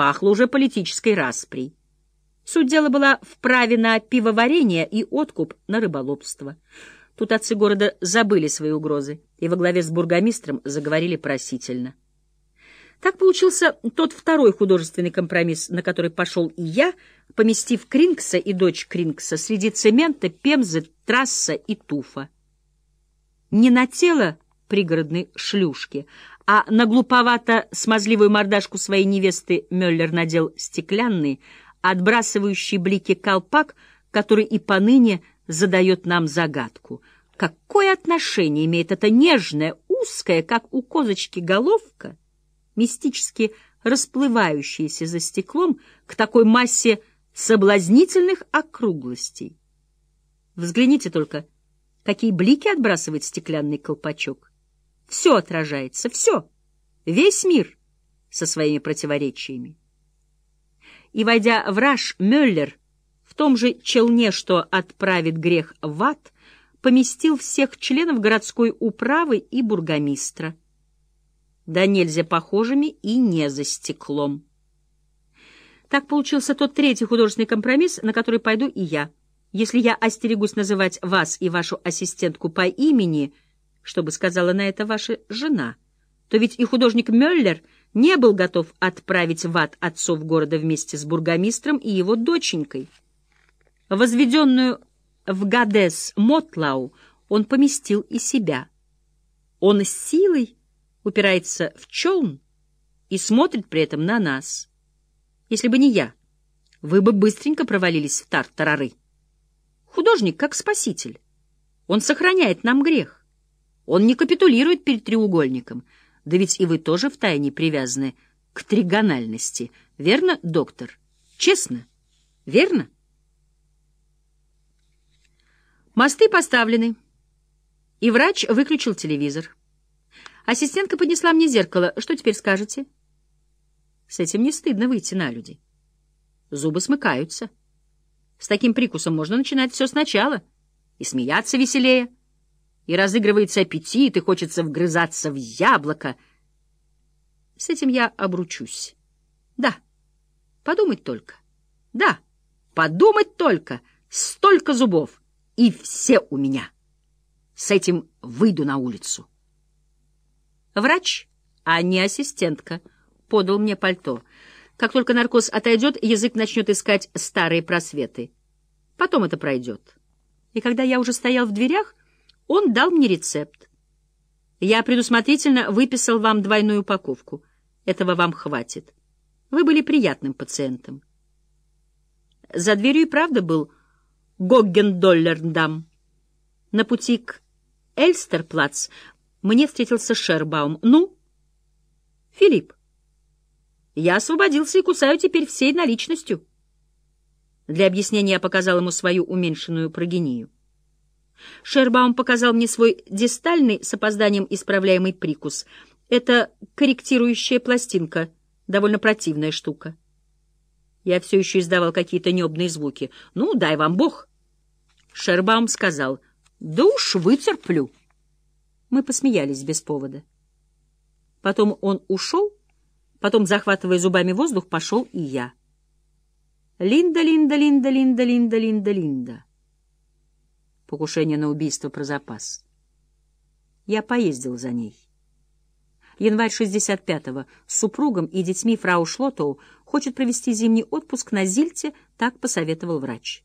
пахло уже политической расприй. Суть дела была в праве на пивоварение и откуп на рыболовство. Тут отцы города забыли свои угрозы и во главе с бургомистром заговорили просительно. Так получился тот второй художественный компромисс, на который пошел и я, поместив Крингса и дочь Крингса среди цемента, пемзы, трасса и туфа. Не на тело пригородной шлюшки, а на глуповато-смазливую мордашку своей невесты Мюллер надел стеклянный, отбрасывающий блики колпак, который и поныне задает нам загадку. Какое отношение имеет эта нежная, узкая, как у козочки, головка, мистически расплывающаяся за стеклом, к такой массе соблазнительных округлостей? Взгляните только, какие блики отбрасывает стеклянный колпачок. Все отражается, все, весь мир со своими противоречиями и, войдя в раж, Мюллер в том же челне, что отправит грех в ад, поместил всех членов городской управы и бургомистра. Да нельзя похожими и не за стеклом. Так получился тот третий художественный компромисс, на который пойду и я. Если я остерегусь называть вас и вашу ассистентку по имени, чтобы сказала на это ваша жена, то ведь и художник Мюллер — не был готов отправить в ад отцов города вместе с бургомистром и его доченькой. Возведенную в Гадес Мотлау он поместил и себя. Он с силой упирается в челн и смотрит при этом на нас. Если бы не я, вы бы быстренько провалились в тартарары. Художник как спаситель. Он сохраняет нам грех. Он не капитулирует перед треугольником — да ведь и вы тоже втайне привязаны к тригональности. Верно, доктор? Честно? Верно? Мосты поставлены. И врач выключил телевизор. Ассистентка поднесла мне зеркало. Что теперь скажете? С этим не стыдно выйти на люди. Зубы смыкаются. С таким прикусом можно начинать все сначала. И смеяться веселее и разыгрывается аппетит, и хочется вгрызаться в яблоко. С этим я обручусь. Да, подумать только. Да, подумать только. Столько зубов, и все у меня. С этим выйду на улицу. Врач, а не ассистентка, подал мне пальто. Как только наркоз отойдет, язык начнет искать старые просветы. Потом это пройдет. И когда я уже стоял в дверях, он дал мне рецепт. Я предусмотрительно выписал вам двойную упаковку. Этого вам хватит. Вы были приятным пациентом. За дверью и правда был Гоггендоллердам. На пути к Эльстерплац мне встретился Шербаум. «Ну?» «Филипп, я освободился и кусаю теперь всей наличностью». Для объяснения я показал ему свою уменьшенную прогению. Шербаум показал мне свой дистальный с опозданием исправляемый прикус. Это корректирующая пластинка, довольно противная штука. Я все еще издавал какие-то небные звуки. «Ну, дай вам Бог!» Шербаум сказал, «Да уж вытерплю». Мы посмеялись без повода. Потом он ушел, потом, захватывая зубами воздух, пошел и я. Линда, Линда, Линда, Линда, Линда, Линда, Линда покушение на убийство про запас. Я поездил за ней. Январь 65-го с супругом и детьми фрау Шлотоу хочет провести зимний отпуск на Зильте, так посоветовал врач.